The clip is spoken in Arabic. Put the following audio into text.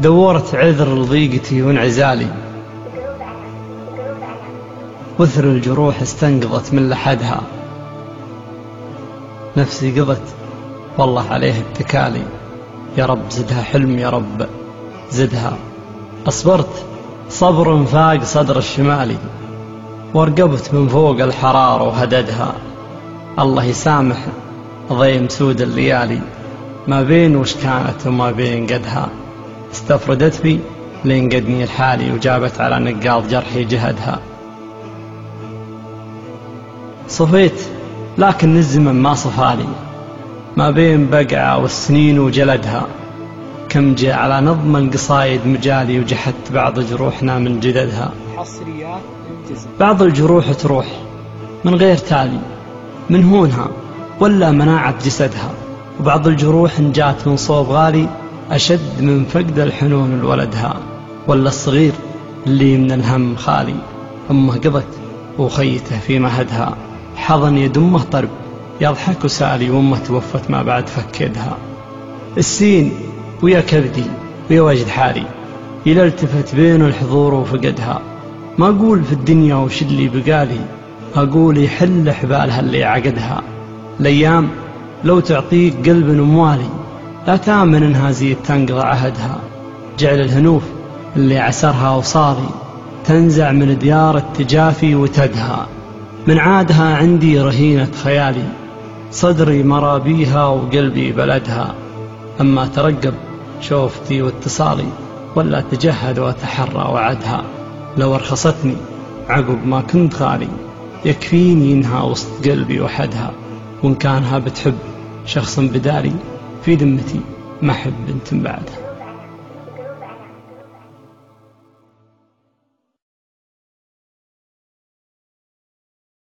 دورت عذر لضيقتي وانعزالي. وثر الجروح استنقضت من لحدها. نفسي قضت والله عليه التكالي يا رب زدها حلم يا رب زدها. أصبرت صبر فاق صدر الشمالي وارقبت من فوق الحرارة وهددها. الله يسامح ضيم سود الليالي. ما بين وش كانت وما بين قدها. استفردت بي لين قدني الحالي وجابت على نقاض جرحي جهدها. صفيت لكن الزمن ما صفالي ما بين بقعة والسنين وجلدها. كم جاء على نظم القصايد مجالي وجحدت بعض جروحنا من جددها. حصريات بعض الجروح تروح من غير تالي من هونها ولا مناعة جسدها. وبعض الجروح إن جات من صوب غالي أشد من فقد الحنون لولدها ولا الصغير اللي من الهم خالي. أمه قضت وخيته في مهدها. حضن يدمه طرب يضحك وسالي وامه توفت ما بعد فكدها السين ويا كبدي ويا وجد حالي. إلى التفت بين الحضور وفقدها. ما أقول في الدنيا وش اللي بقالي أقول يحل حبالها اللي عقدها. الأيام لو تعطيك قلب موالي لا تأمن انها زيد تنقضى عهدها. جعل الهنوف اللي عسرها وصاضي تنزع من ديار التجافي وتدها من عادها عندي رهينة خيالي صدري مرابيها وقلبي بلدها. أما ترقب شوفتي واتصالي ولا تجهد وتحرى وعدها. لو أرخصتني عقب ما كنت خالي يكفيني إنها وسط قلبي وحدها. وإن كانها بتحب شخصا بدالي في ذمتي ما أحب بنت بعدها